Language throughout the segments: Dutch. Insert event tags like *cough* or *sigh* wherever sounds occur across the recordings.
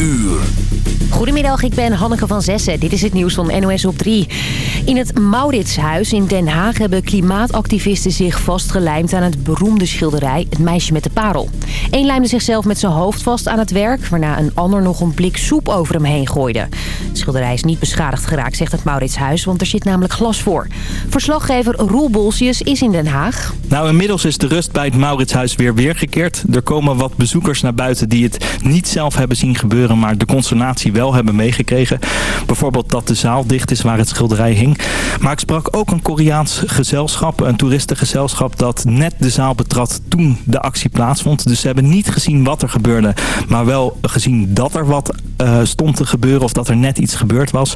uur. Goedemiddag, ik ben Hanneke van Zessen. Dit is het nieuws van NOS op 3. In het Mauritshuis in Den Haag hebben klimaatactivisten zich vastgelijmd aan het beroemde schilderij Het Meisje met de Parel. Eén lijmde zichzelf met zijn hoofd vast aan het werk, waarna een ander nog een blik soep over hem heen gooide. Het schilderij is niet beschadigd geraakt, zegt het Mauritshuis, want er zit namelijk glas voor. Verslaggever Roel Bolsius is in Den Haag. Nou, inmiddels is de rust bij het Mauritshuis weer weergekeerd. Er komen wat bezoekers naar buiten die het niet zelf hebben zien gebeuren, maar de consternatie wel hebben meegekregen. Bijvoorbeeld dat de zaal dicht is waar het schilderij hing. Maar ik sprak ook een Koreaans gezelschap, een toeristengezelschap dat net de zaal betrad toen de actie plaatsvond. Dus ze hebben niet gezien wat er gebeurde, maar wel gezien dat er wat uh, stond te gebeuren of dat er net iets gebeurd was.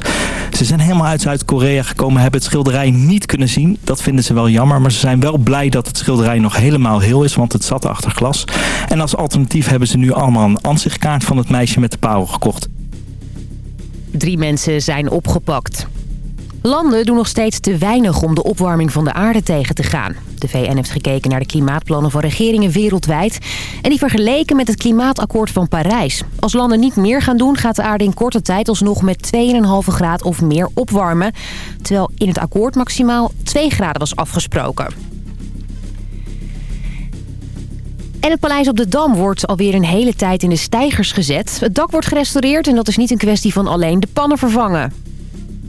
Ze zijn helemaal uit Zuid-Korea gekomen, hebben het schilderij niet kunnen zien. Dat vinden ze wel jammer, maar ze zijn wel blij dat het schilderij nog helemaal heel is, want het zat achter glas. En als alternatief hebben ze nu allemaal een ansichtkaart van het meisje met de parel gekocht. Drie mensen zijn opgepakt. Landen doen nog steeds te weinig om de opwarming van de aarde tegen te gaan. De VN heeft gekeken naar de klimaatplannen van regeringen wereldwijd... en die vergeleken met het klimaatakkoord van Parijs. Als landen niet meer gaan doen, gaat de aarde in korte tijd... alsnog met 2,5 graad of meer opwarmen... terwijl in het akkoord maximaal 2 graden was afgesproken. En het paleis op de Dam wordt alweer een hele tijd in de stijgers gezet. Het dak wordt gerestaureerd en dat is niet een kwestie van alleen de pannen vervangen.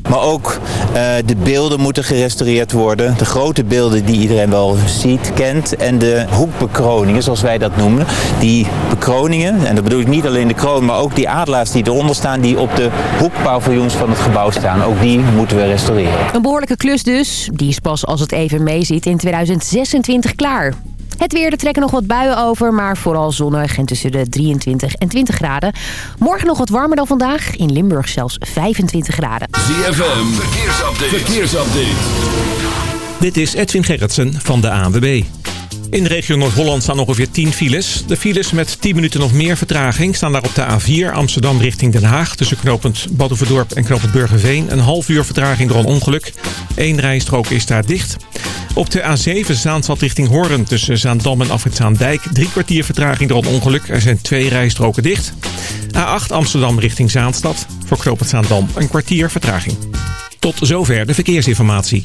Maar ook uh, de beelden moeten gerestaureerd worden. De grote beelden die iedereen wel ziet, kent. En de hoekbekroningen, zoals wij dat noemen. Die bekroningen, en dat bedoel ik niet alleen de kroon, maar ook die adelaars die eronder staan... die op de hoekpaviljoens van het gebouw staan. Ook die moeten we restaureren. Een behoorlijke klus dus. Die is pas als het even meeziet in 2026 klaar. Het weer, er trekken nog wat buien over, maar vooral zonnig en tussen de 23 en 20 graden. Morgen nog wat warmer dan vandaag, in Limburg zelfs 25 graden. ZFM, verkeersupdate. verkeersupdate. Dit is Edwin Gerritsen van de ANWB. In de regio Noord-Holland staan ongeveer 10 files. De files met 10 minuten nog meer vertraging staan daar op de A4 Amsterdam richting Den Haag. Tussen knooppunt Badhoevedorp en knooppunt Burgerveen. Een half uur vertraging door een ongeluk. Eén rijstrook is daar dicht. Op de A7 Zaanstad richting Hoorn tussen Zaandam en Afritzaandijk. Drie kwartier vertraging door een ongeluk. Er zijn twee rijstroken dicht. A8 Amsterdam richting Zaanstad. Voor knooppunt Zaandam een kwartier vertraging. Tot zover de verkeersinformatie.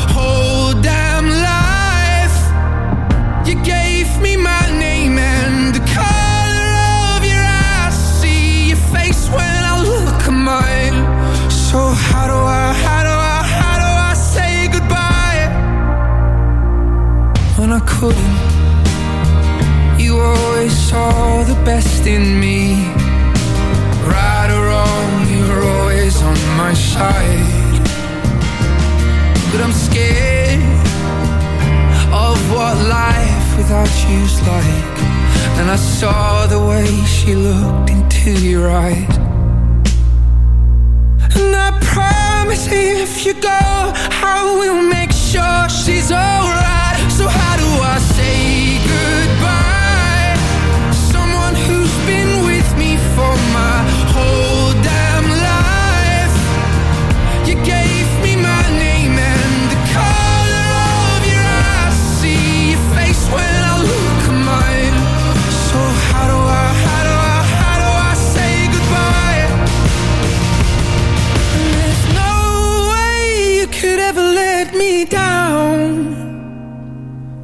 So how do I, how do I, how do I say goodbye? When I couldn't You always saw the best in me. Right or wrong, you were always on my side. But I'm scared of what life without you's like. And I saw the way she looked into your eyes promise if you go I will make sure she's alright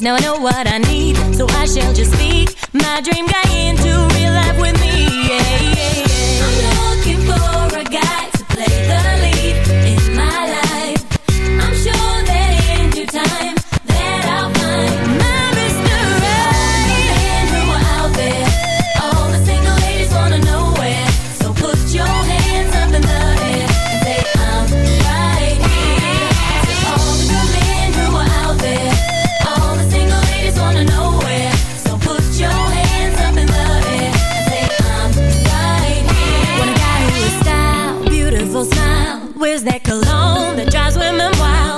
Now I know what I need, so I shall just speak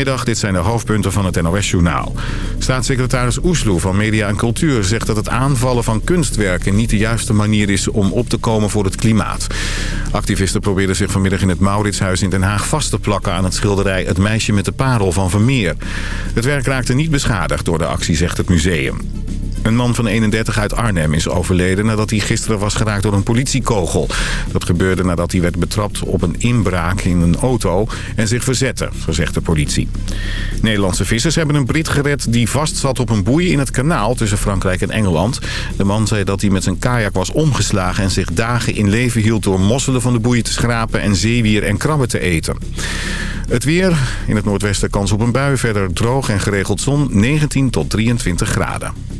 Dit zijn de hoofdpunten van het NOS-journaal. Staatssecretaris Oesloe van Media en Cultuur zegt dat het aanvallen van kunstwerken niet de juiste manier is om op te komen voor het klimaat. Activisten probeerden zich vanmiddag in het Mauritshuis in Den Haag vast te plakken aan het schilderij Het meisje met de parel van Vermeer. Het werk raakte niet beschadigd door de actie, zegt het museum. Een man van 31 uit Arnhem is overleden nadat hij gisteren was geraakt door een politiekogel. Dat gebeurde nadat hij werd betrapt op een inbraak in een auto en zich verzette, zo zegt de politie. Nederlandse vissers hebben een Brit gered die vastzat op een boei in het kanaal tussen Frankrijk en Engeland. De man zei dat hij met zijn kajak was omgeslagen en zich dagen in leven hield door mosselen van de boei te schrapen en zeewier en krabben te eten. Het weer, in het noordwesten kans op een bui, verder droog en geregeld zon, 19 tot 23 graden.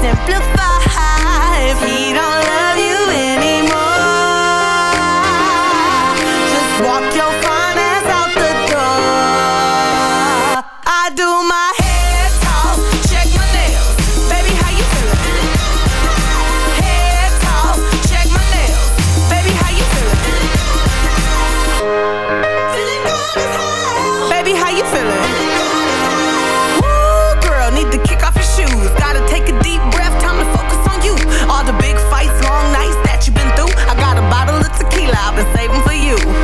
simplify. If he don't you.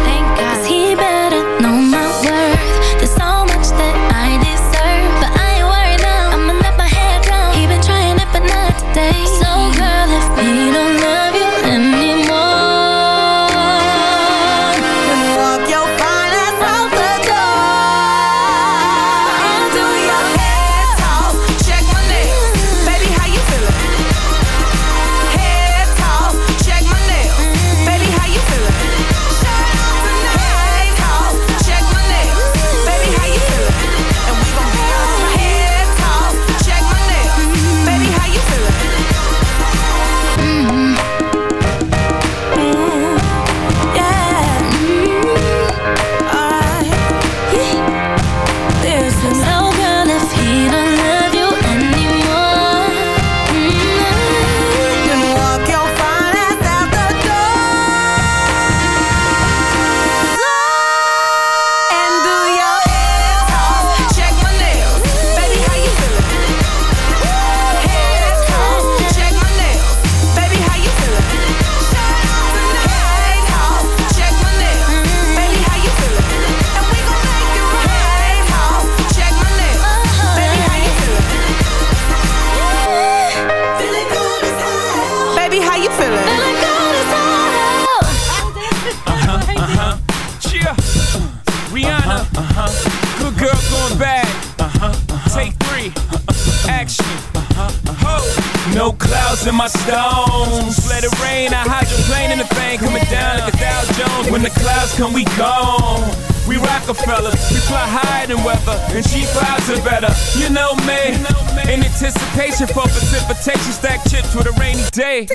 In anticipation for precipitation, stack chips with a rainy day.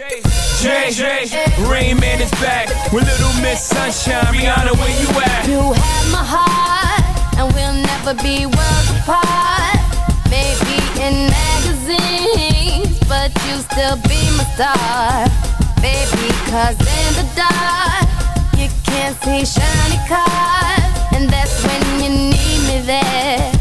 J. Jay, Rain Man is back with Little Miss Sunshine. Rihanna, where you at? You have my heart, and we'll never be worlds apart. Maybe in magazines, but you still be my star. Baby, cause in the dark, you can't see shiny cars, and that's when you need me there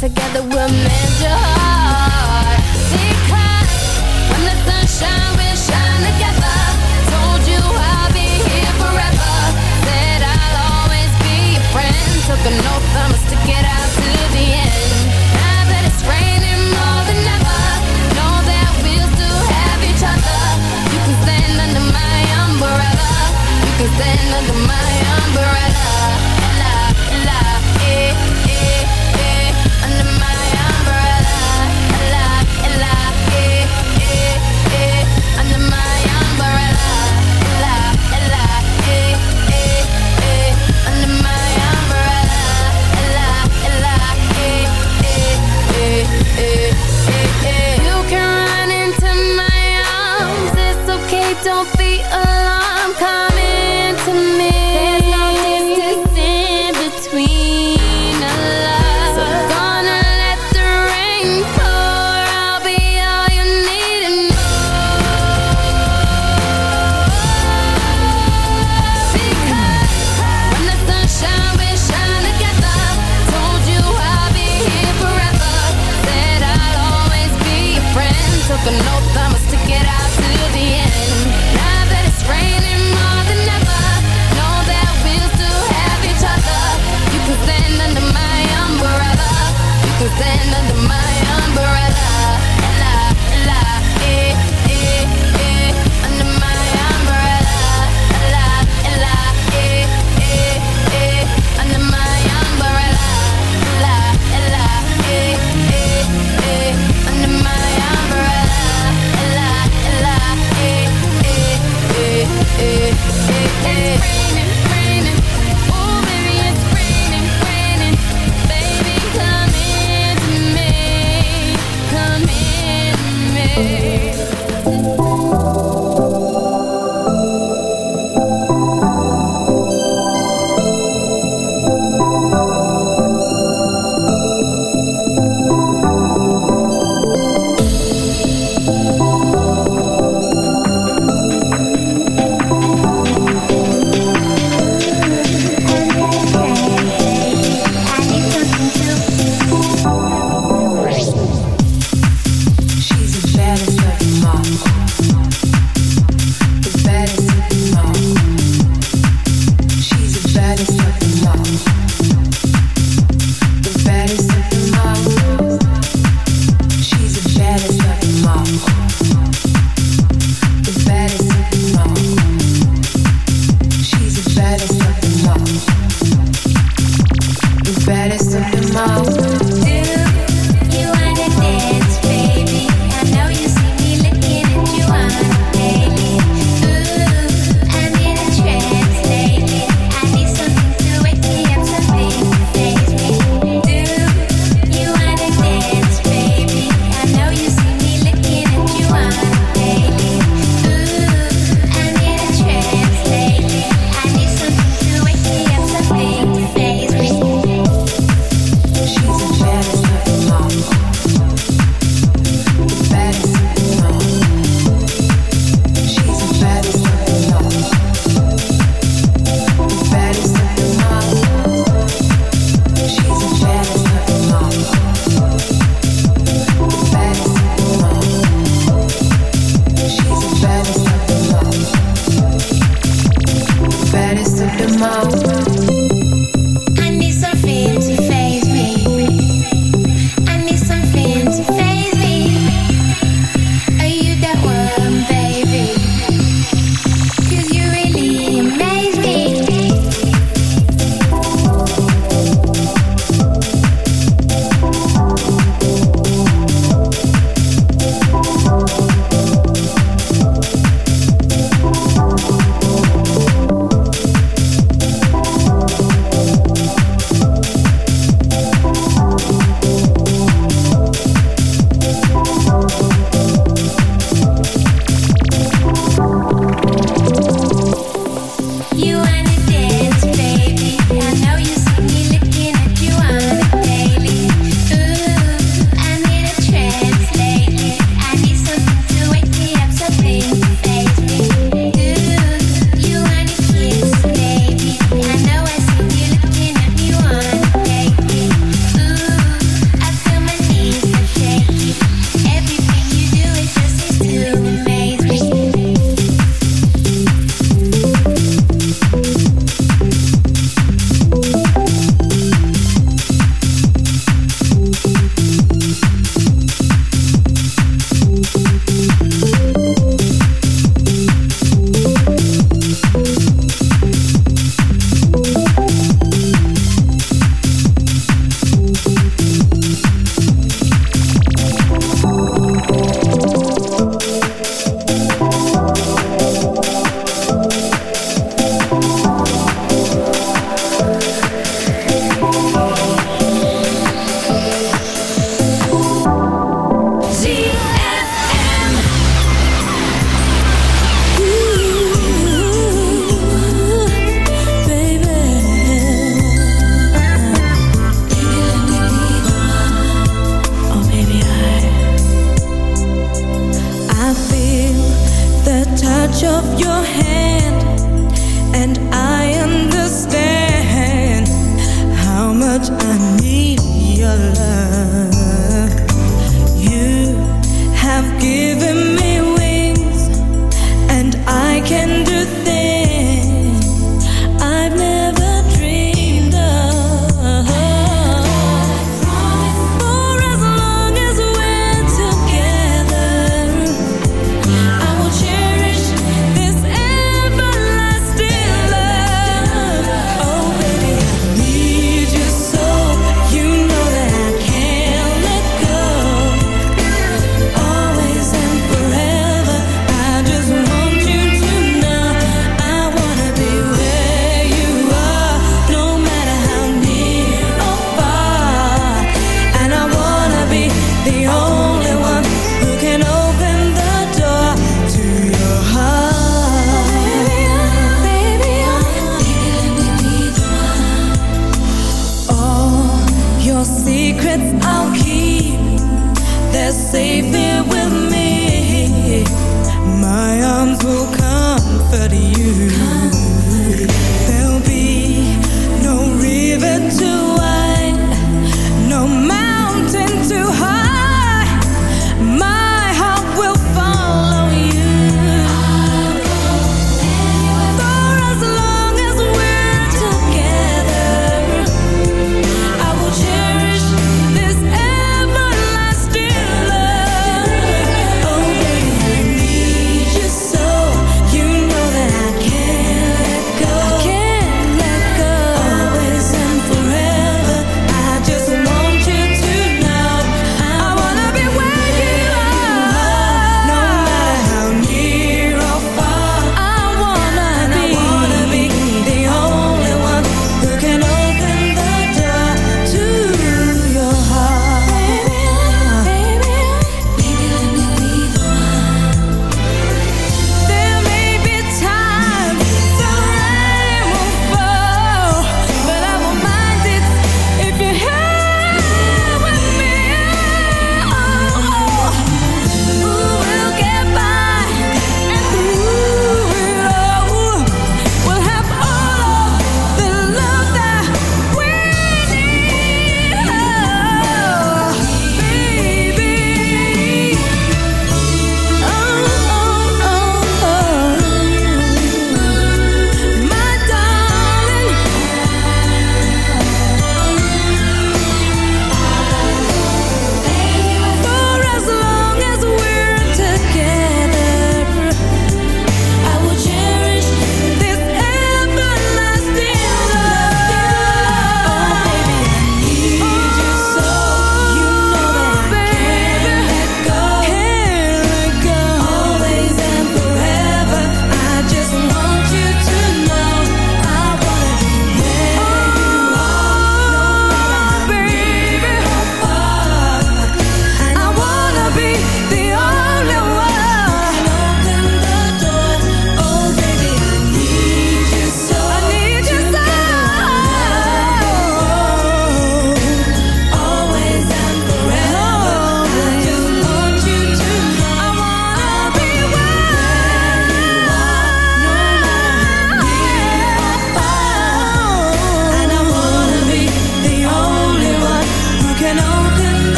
Together we'll mend to heart.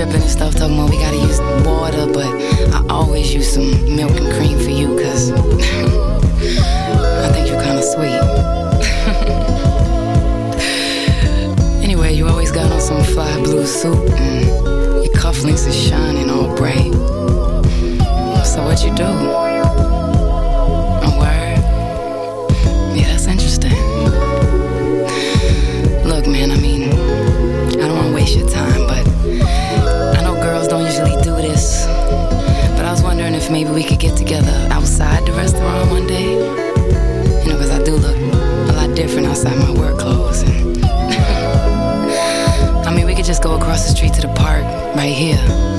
Tripping and stuff, talking about we gotta use water, but I always use some milk and cream for you, cause *laughs* I think you're kinda sweet. *laughs* anyway, you always got on some fly blue suit, and your cufflinks are shining all bright. So what you do? Outside my work clothes. And *laughs* I mean, we could just go across the street to the park right here.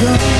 go.